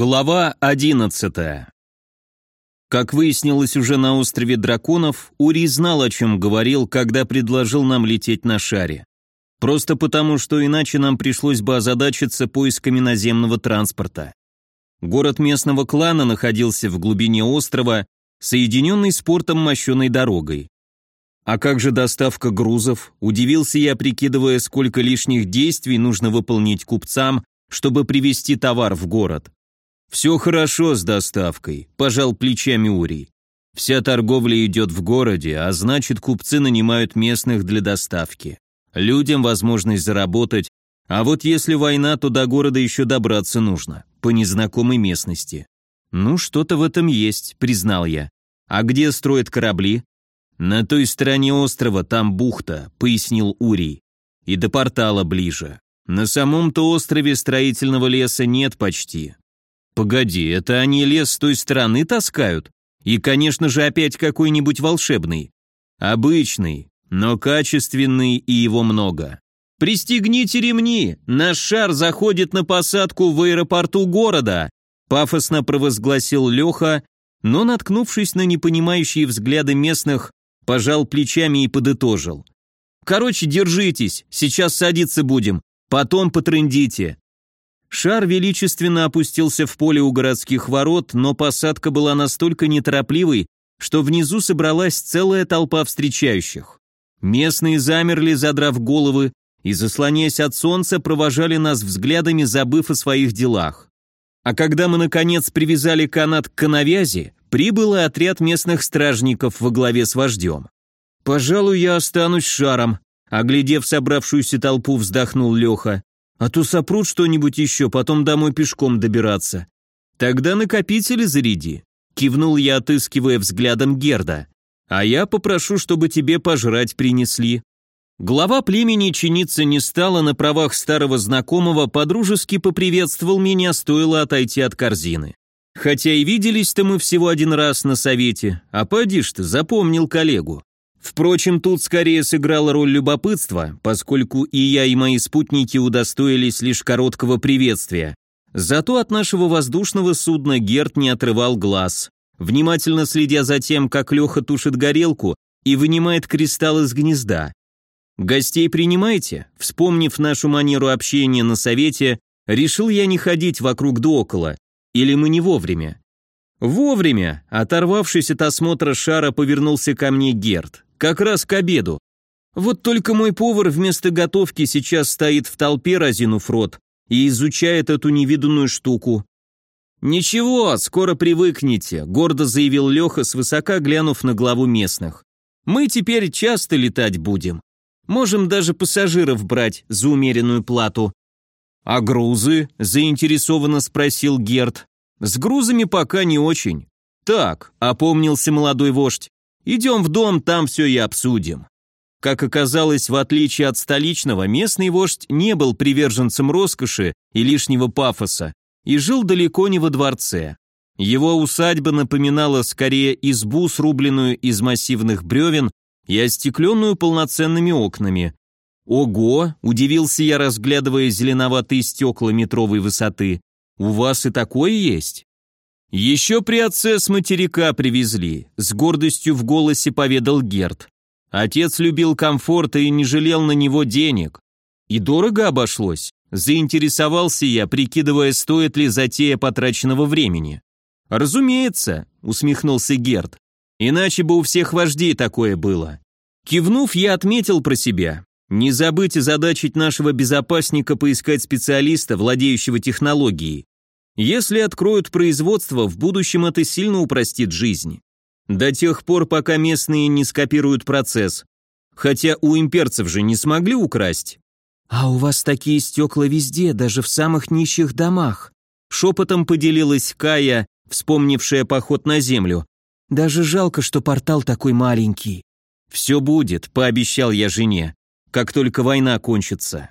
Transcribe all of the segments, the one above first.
Глава 11. Как выяснилось уже на острове драконов, Ури знал, о чем говорил, когда предложил нам лететь на шаре. Просто потому, что иначе нам пришлось бы озадачиться поисками наземного транспорта. Город местного клана находился в глубине острова, соединенный с портом мощеной дорогой. А как же доставка грузов? Удивился я, прикидывая, сколько лишних действий нужно выполнить купцам, чтобы привезти товар в город. «Все хорошо с доставкой», – пожал плечами Урий. «Вся торговля идет в городе, а значит, купцы нанимают местных для доставки. Людям возможность заработать, а вот если война, то до города еще добраться нужно, по незнакомой местности». «Ну, что-то в этом есть», – признал я. «А где строят корабли?» «На той стороне острова, там бухта», – пояснил Урий. «И до портала ближе. На самом-то острове строительного леса нет почти, Погоди, это они лес с той стороны таскают? И, конечно же, опять какой-нибудь волшебный. Обычный, но качественный и его много. «Пристегните ремни! Наш шар заходит на посадку в аэропорту города!» Пафосно провозгласил Леха, но, наткнувшись на непонимающие взгляды местных, пожал плечами и подытожил. «Короче, держитесь, сейчас садиться будем, потом потрындите. Шар величественно опустился в поле у городских ворот, но посадка была настолько неторопливой, что внизу собралась целая толпа встречающих. Местные замерли, задрав головы, и, заслоняясь от солнца, провожали нас взглядами, забыв о своих делах. А когда мы, наконец, привязали канат к канавязи, прибыл и отряд местных стражников во главе с вождем. «Пожалуй, я останусь шаром», — оглядев собравшуюся толпу, вздохнул Леха. А то сопрут что-нибудь еще, потом домой пешком добираться. Тогда накопители заряди. Кивнул я, отыскивая взглядом Герда. А я попрошу, чтобы тебе пожрать принесли. Глава племени чиниться не стала на правах старого знакомого, подружески поприветствовал меня, стоило отойти от корзины. Хотя и виделись-то мы всего один раз на совете, а поди ты, запомнил коллегу. Впрочем, тут скорее сыграла роль любопытства, поскольку и я, и мои спутники удостоились лишь короткого приветствия. Зато от нашего воздушного судна Герт не отрывал глаз, внимательно следя за тем, как Леха тушит горелку и вынимает кристалл из гнезда. «Гостей принимайте?» Вспомнив нашу манеру общения на совете, решил я не ходить вокруг да около. Или мы не вовремя? Вовремя, оторвавшись от осмотра шара, повернулся ко мне Герт. Как раз к обеду. Вот только мой повар вместо готовки сейчас стоит в толпе, разинув рот, и изучает эту невиданную штуку. «Ничего, скоро привыкнете», — гордо заявил Леха, свысока глянув на главу местных. «Мы теперь часто летать будем. Можем даже пассажиров брать за умеренную плату». «А грузы?» — заинтересованно спросил Герт. «С грузами пока не очень». «Так», — опомнился молодой вождь, Идем в дом, там все и обсудим». Как оказалось, в отличие от столичного, местный вождь не был приверженцем роскоши и лишнего пафоса и жил далеко не во дворце. Его усадьба напоминала скорее избу, срубленную из массивных бревен и остекленную полноценными окнами. «Ого!» – удивился я, разглядывая зеленоватые стекла метровой высоты. «У вас и такое есть?» «Еще при отце с материка привезли», — с гордостью в голосе поведал Герт. «Отец любил комфорт и не жалел на него денег. И дорого обошлось?» Заинтересовался я, прикидывая, стоит ли затея потраченного времени. «Разумеется», — усмехнулся Герт. «Иначе бы у всех вождей такое было». Кивнув, я отметил про себя. Не забыть озадачить нашего безопасника поискать специалиста, владеющего технологией. Если откроют производство, в будущем это сильно упростит жизнь. До тех пор, пока местные не скопируют процесс. Хотя у имперцев же не смогли украсть. «А у вас такие стекла везде, даже в самых нищих домах», шепотом поделилась Кая, вспомнившая поход на землю. «Даже жалко, что портал такой маленький». «Все будет», — пообещал я жене, как только война кончится.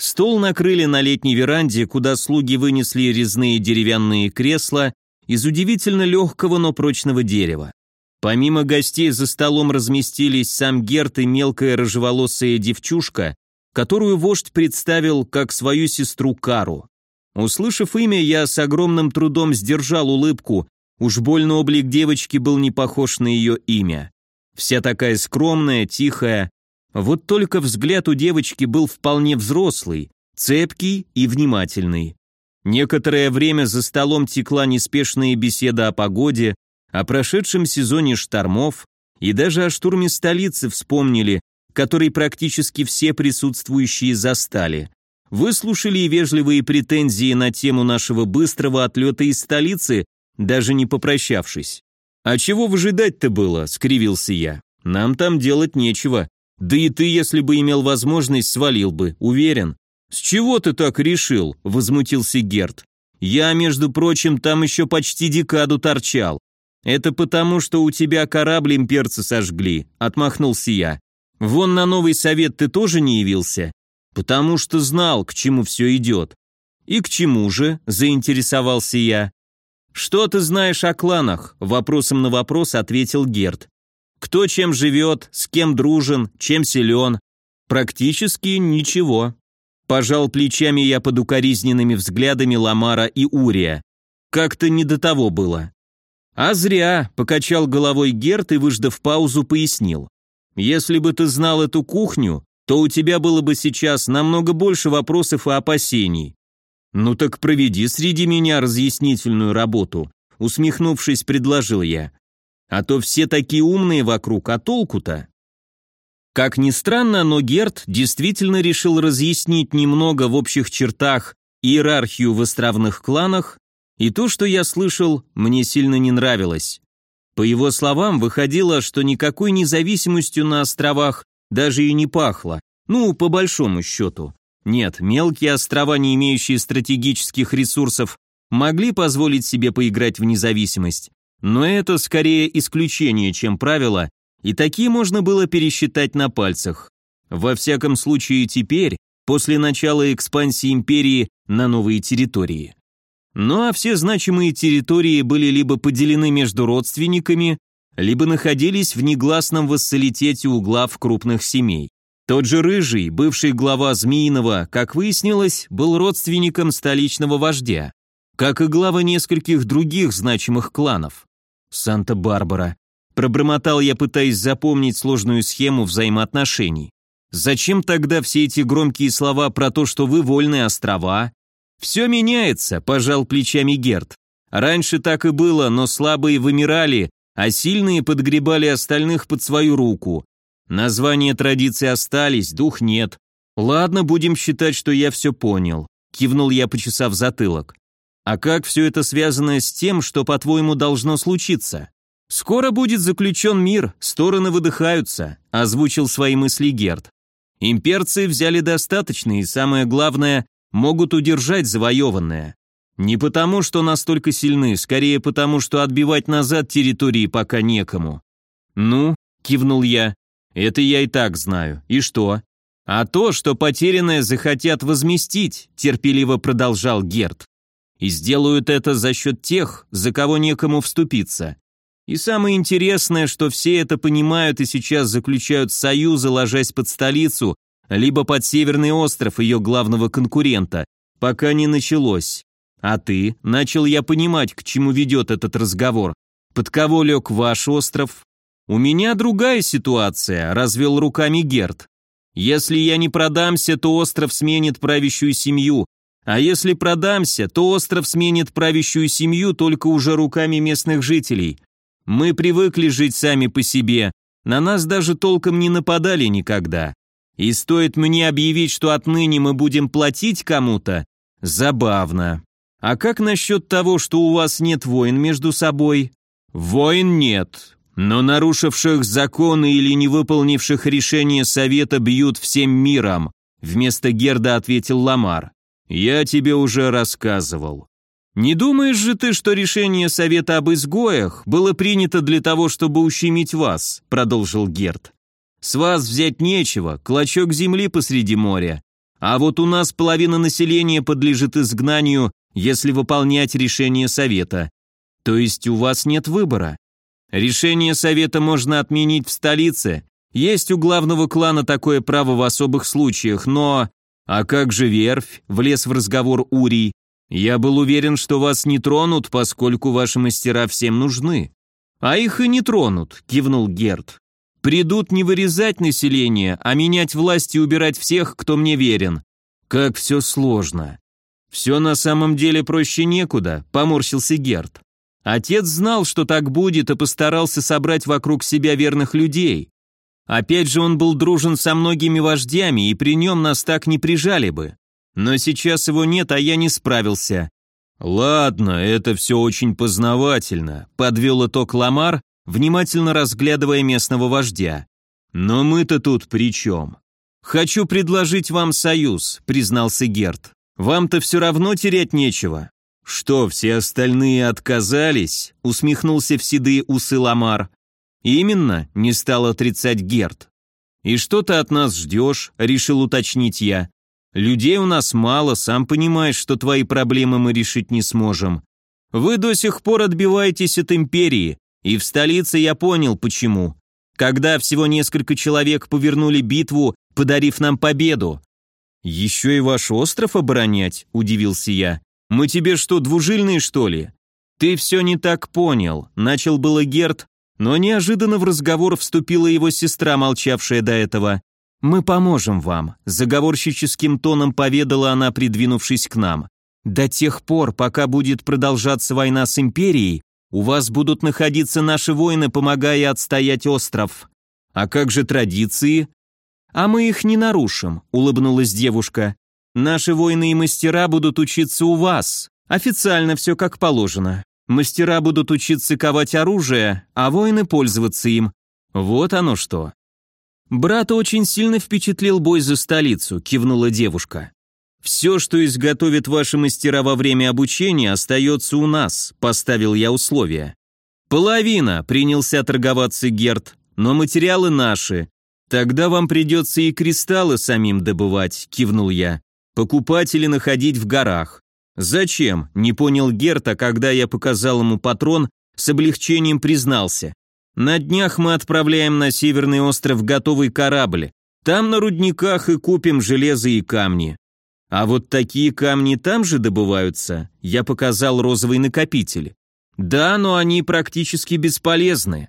Стол накрыли на летней веранде, куда слуги вынесли резные деревянные кресла из удивительно легкого, но прочного дерева. Помимо гостей за столом разместились сам Герт и мелкая рыжеволосая девчушка, которую вождь представил как свою сестру Кару. Услышав имя, я с огромным трудом сдержал улыбку, уж больно облик девочки был не похож на ее имя. Вся такая скромная, тихая. Вот только взгляд у девочки был вполне взрослый, цепкий и внимательный. Некоторое время за столом текла неспешная беседа о погоде, о прошедшем сезоне штормов, и даже о штурме столицы вспомнили, который практически все присутствующие застали. Выслушали и вежливые претензии на тему нашего быстрого отлета из столицы, даже не попрощавшись. «А чего выжидать-то было?» – скривился я. «Нам там делать нечего. Да и ты, если бы имел возможность, свалил бы, уверен». «С чего ты так решил?» – возмутился Герт. «Я, между прочим, там еще почти декаду торчал. Это потому, что у тебя корабль имперцы сожгли», – отмахнулся я. «Вон на новый совет ты тоже не явился?» «Потому что знал, к чему все идет». «И к чему же?» – заинтересовался я. «Что ты знаешь о кланах?» – вопросом на вопрос ответил Герт. «Кто чем живет, с кем дружен, чем силен?» «Практически ничего». Пожал плечами я под укоризненными взглядами Ламара и Урия. Как-то не до того было. «А зря», — покачал головой Герт и, выждав паузу, пояснил. «Если бы ты знал эту кухню, то у тебя было бы сейчас намного больше вопросов и опасений». «Ну так проведи среди меня разъяснительную работу», — усмехнувшись, предложил я. «А то все такие умные вокруг, а толку-то?» Как ни странно, но Герт действительно решил разъяснить немного в общих чертах иерархию в островных кланах, и то, что я слышал, мне сильно не нравилось. По его словам, выходило, что никакой независимостью на островах даже и не пахло, ну, по большому счету. Нет, мелкие острова, не имеющие стратегических ресурсов, могли позволить себе поиграть в независимость, но это скорее исключение, чем правило, и такие можно было пересчитать на пальцах. Во всяком случае теперь, после начала экспансии империи на новые территории. Ну а все значимые территории были либо поделены между родственниками, либо находились в негласном вассалитете у глав крупных семей. Тот же Рыжий, бывший глава Змеиного, как выяснилось, был родственником столичного вождя, как и глава нескольких других значимых кланов. Санта-Барбара, Пробормотал я, пытаясь запомнить сложную схему взаимоотношений. Зачем тогда все эти громкие слова про то, что вы вольные острова? Все меняется, пожал плечами Герт. Раньше так и было, но слабые вымирали, а сильные подгребали остальных под свою руку. Названия традиции остались, дух нет. Ладно, будем считать, что я все понял. Кивнул я, почесав затылок. А как все это связано с тем, что, по-твоему, должно случиться? «Скоро будет заключен мир, стороны выдыхаются», – озвучил свои мысли Герд. «Имперцы взяли достаточно и, самое главное, могут удержать завоеванное. Не потому, что настолько сильны, скорее потому, что отбивать назад территории пока некому». «Ну», – кивнул я, – «это я и так знаю. И что?» «А то, что потерянное захотят возместить», – терпеливо продолжал Герд. «И сделают это за счет тех, за кого некому вступиться. И самое интересное, что все это понимают и сейчас заключают союзы, ложась под столицу, либо под Северный остров ее главного конкурента, пока не началось. А ты, начал я понимать, к чему ведет этот разговор. Под кого лег ваш остров? У меня другая ситуация, развел руками Герд. Если я не продамся, то остров сменит правящую семью, а если продамся, то остров сменит правящую семью только уже руками местных жителей. Мы привыкли жить сами по себе, на нас даже толком не нападали никогда. И стоит мне объявить, что отныне мы будем платить кому-то, забавно. А как насчет того, что у вас нет войн между собой? Войн нет, но нарушивших законы или не выполнивших решение совета бьют всем миром, вместо Герда ответил Ламар. Я тебе уже рассказывал. «Не думаешь же ты, что решение Совета об изгоях было принято для того, чтобы ущемить вас?» – продолжил Герд. «С вас взять нечего, клочок земли посреди моря. А вот у нас половина населения подлежит изгнанию, если выполнять решение Совета. То есть у вас нет выбора. Решение Совета можно отменить в столице. Есть у главного клана такое право в особых случаях, но... А как же верфь? Влез в разговор Урий. Я был уверен, что вас не тронут, поскольку ваши мастера всем нужны. А их и не тронут, кивнул Герд. Придут не вырезать население, а менять власть и убирать всех, кто мне верен. Как все сложно. Все на самом деле проще некуда, поморщился Герд. Отец знал, что так будет, и постарался собрать вокруг себя верных людей. Опять же, он был дружен со многими вождями, и при нем нас так не прижали бы. Но сейчас его нет, а я не справился. Ладно, это все очень познавательно, подвел итог Ламар, внимательно разглядывая местного вождя. Но мы-то тут при чем? Хочу предложить вам союз, признался Герт. Вам-то все равно терять нечего. Что, все остальные отказались? усмехнулся в седые усы Ламар. Именно, не стал отрицать Герт. И что ты от нас ждешь? решил уточнить я. Людей у нас мало, сам понимаешь, что твои проблемы мы решить не сможем. Вы до сих пор отбиваетесь от империи, и в столице я понял, почему. Когда всего несколько человек повернули битву, подарив нам победу. Еще и ваш остров оборонять, удивился я. Мы тебе что, двужильные, что ли? Ты все не так понял, начал было Герт, но неожиданно в разговор вступила его сестра, молчавшая до этого. «Мы поможем вам», – заговорщическим тоном поведала она, придвинувшись к нам. «До тех пор, пока будет продолжаться война с Империей, у вас будут находиться наши воины, помогая отстоять остров. А как же традиции?» «А мы их не нарушим», – улыбнулась девушка. «Наши воины и мастера будут учиться у вас. Официально все как положено. Мастера будут учиться ковать оружие, а воины пользоваться им. Вот оно что. «Брата очень сильно впечатлил бой за столицу», – кивнула девушка. «Все, что изготовят ваши мастера во время обучения, остается у нас», – поставил я условия. «Половина», – принялся торговаться Герт, – «но материалы наши. Тогда вам придется и кристаллы самим добывать», – кивнул я. «Покупатели находить в горах». «Зачем?» – не понял Герта, когда я показал ему патрон, с облегчением признался. На днях мы отправляем на Северный остров готовый корабль. Там на рудниках и купим железо и камни. А вот такие камни там же добываются. Я показал розовый накопитель. Да, но они практически бесполезны.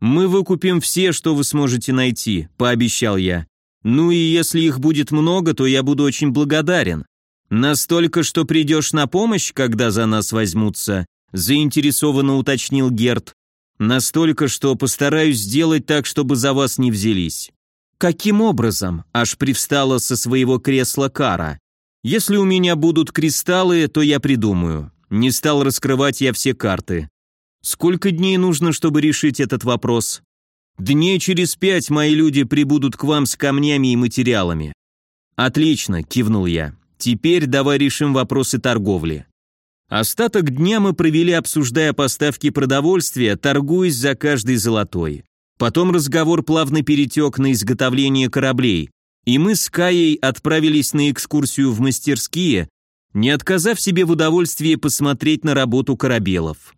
Мы выкупим все, что вы сможете найти, пообещал я. Ну и если их будет много, то я буду очень благодарен. Настолько, что придешь на помощь, когда за нас возьмутся, заинтересованно уточнил Герт. Настолько, что постараюсь сделать так, чтобы за вас не взялись. Каким образом? Аж привстала со своего кресла Кара. Если у меня будут кристаллы, то я придумаю. Не стал раскрывать я все карты. Сколько дней нужно, чтобы решить этот вопрос? Дней через пять мои люди прибудут к вам с камнями и материалами. Отлично, кивнул я. Теперь давай решим вопросы торговли. Остаток дня мы провели, обсуждая поставки продовольствия, торгуясь за каждый золотой. Потом разговор плавно перетек на изготовление кораблей, и мы с Каей отправились на экскурсию в мастерские, не отказав себе в удовольствии посмотреть на работу корабелов.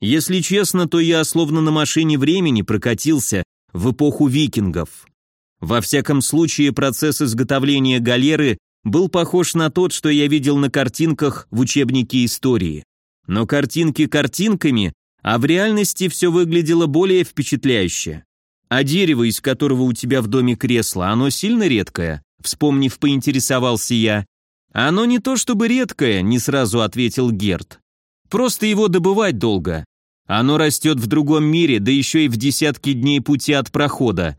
Если честно, то я словно на машине времени прокатился в эпоху викингов. Во всяком случае, процесс изготовления галеры был похож на тот, что я видел на картинках в учебнике истории. Но картинки картинками, а в реальности все выглядело более впечатляюще. А дерево, из которого у тебя в доме кресло, оно сильно редкое? Вспомнив, поинтересовался я. Оно не то чтобы редкое, не сразу ответил Герт. Просто его добывать долго. Оно растет в другом мире, да еще и в десятки дней пути от прохода.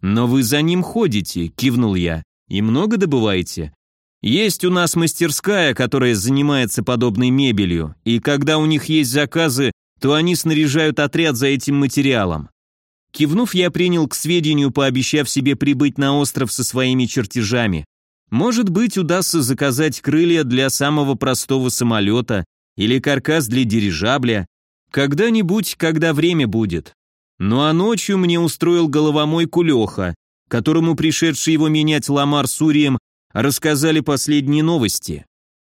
Но вы за ним ходите, кивнул я. И много добываете? Есть у нас мастерская, которая занимается подобной мебелью, и когда у них есть заказы, то они снаряжают отряд за этим материалом. Кивнув, я принял к сведению, пообещав себе прибыть на остров со своими чертежами. Может быть, удастся заказать крылья для самого простого самолета или каркас для дирижабля. Когда-нибудь, когда время будет. Ну а ночью мне устроил головомой Кулеха, которому пришедший его менять Ламар с Урием рассказали последние новости.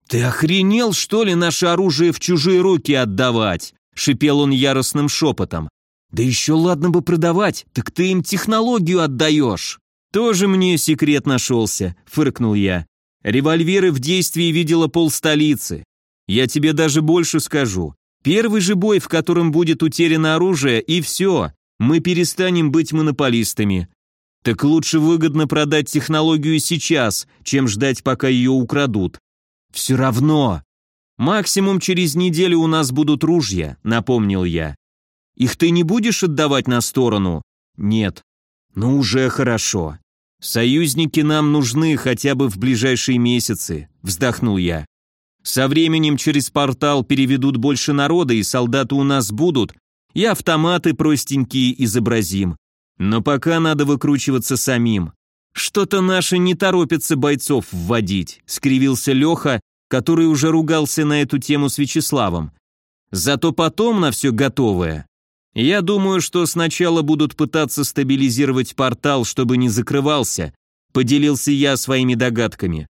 «Ты охренел, что ли, наше оружие в чужие руки отдавать?» — шипел он яростным шепотом. «Да еще ладно бы продавать, так ты им технологию отдаешь!» «Тоже мне секрет нашелся», — фыркнул я. «Револьверы в действии видела полстолицы. Я тебе даже больше скажу. Первый же бой, в котором будет утеряно оружие, и все, мы перестанем быть монополистами. Так лучше выгодно продать технологию сейчас, чем ждать, пока ее украдут. Все равно. Максимум через неделю у нас будут ружья, напомнил я. Их ты не будешь отдавать на сторону? Нет. Ну уже хорошо. Союзники нам нужны хотя бы в ближайшие месяцы, вздохнул я. Со временем через портал переведут больше народа, и солдаты у нас будут, и автоматы простенькие изобразим. Но пока надо выкручиваться самим. Что-то наши не торопятся бойцов вводить, скривился Леха, который уже ругался на эту тему с Вячеславом. Зато потом на все готовое. Я думаю, что сначала будут пытаться стабилизировать портал, чтобы не закрывался, поделился я своими догадками.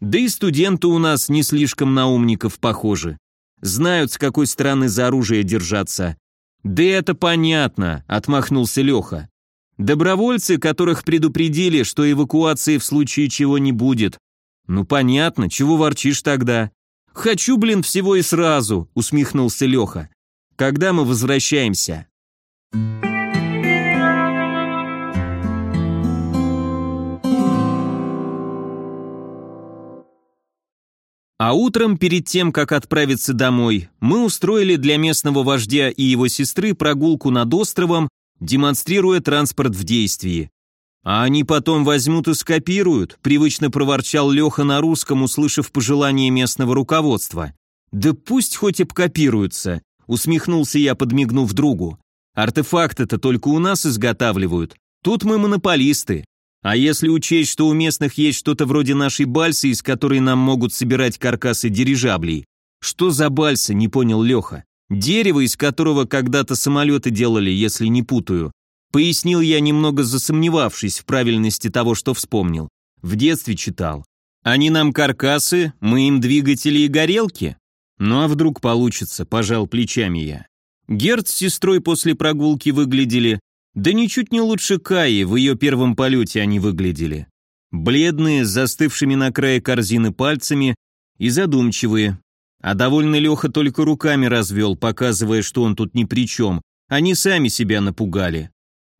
Да и студенты у нас не слишком на умников похожи. Знают, с какой стороны за оружие держаться. Да это понятно, отмахнулся Леха. Добровольцы, которых предупредили, что эвакуации в случае чего не будет. Ну понятно, чего ворчишь тогда? Хочу, блин, всего и сразу, усмехнулся Леха. Когда мы возвращаемся? А утром, перед тем, как отправиться домой, мы устроили для местного вождя и его сестры прогулку над островом, демонстрируя транспорт в действии. «А они потом возьмут и скопируют», – привычно проворчал Леха на русском, услышав пожелание местного руководства. «Да пусть хоть и копируются», – усмехнулся я, подмигнув другу. «Артефакты-то только у нас изготавливают. Тут мы монополисты. А если учесть, что у местных есть что-то вроде нашей бальсы, из которой нам могут собирать каркасы дирижаблей. Что за бальса, не понял Леха. Дерево, из которого когда-то самолеты делали, если не путаю. Пояснил я, немного засомневавшись в правильности того, что вспомнил. В детстве читал. Они нам каркасы, мы им двигатели и горелки. Ну а вдруг получится, пожал плечами я. Герд с сестрой после прогулки выглядели, да ничуть не лучше Каи, в ее первом полете они выглядели. Бледные, с застывшими на крае корзины пальцами и задумчивые. А довольный Леха только руками развел, показывая, что он тут ни при чем. Они сами себя напугали.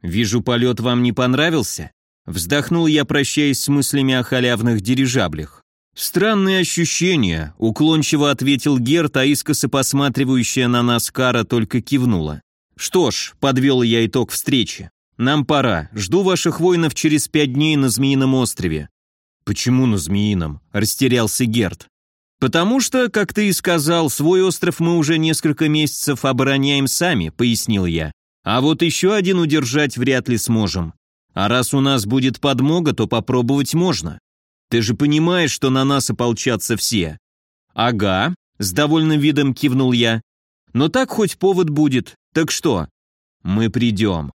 «Вижу, полет вам не понравился?» Вздохнул я, прощаясь с мыслями о халявных дирижаблях. «Странные ощущения», — уклончиво ответил Герт, а искоса посматривающая на нас Кара только кивнула. «Что ж», — подвел я итог встречи, — «нам пора. Жду ваших воинов через пять дней на Змеином острове». «Почему на Змеином?» — растерялся Герд. «Потому что, как ты и сказал, свой остров мы уже несколько месяцев обороняем сами», — пояснил я. «А вот еще один удержать вряд ли сможем. А раз у нас будет подмога, то попробовать можно. Ты же понимаешь, что на нас ополчатся все». «Ага», — с довольным видом кивнул я. «Но так хоть повод будет. Так что? Мы придем.